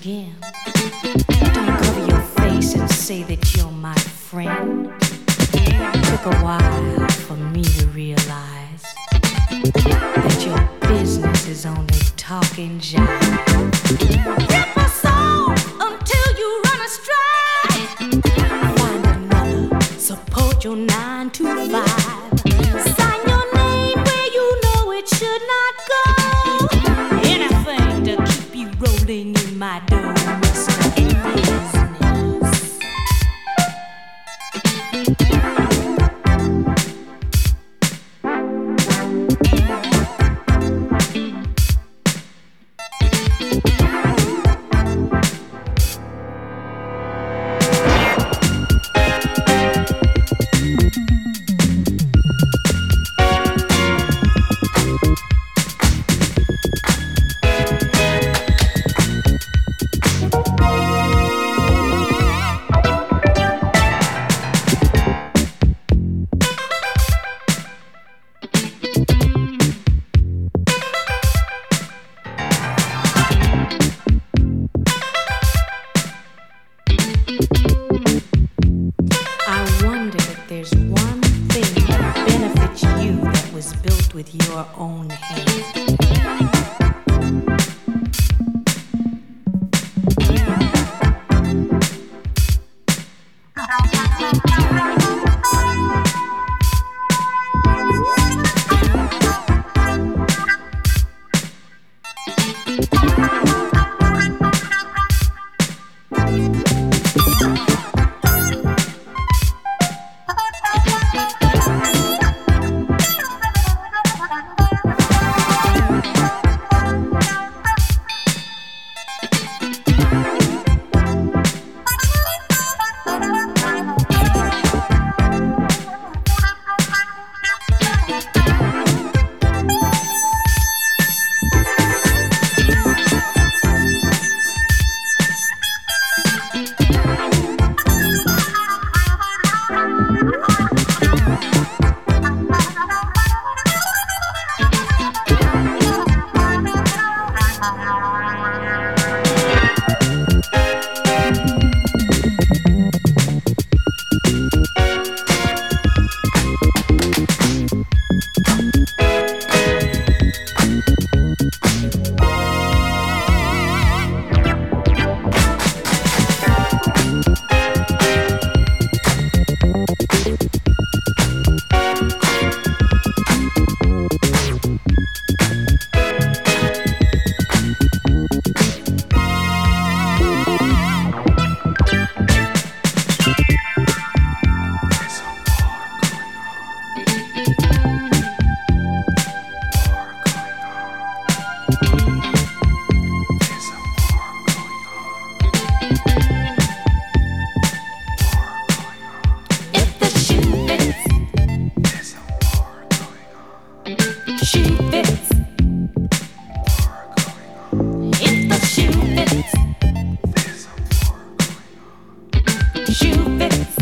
again. Don't cover your face and say that you're my friend. Took a while for me to realize that your business is only talking jive. Was built with your own hand. Shoe fits.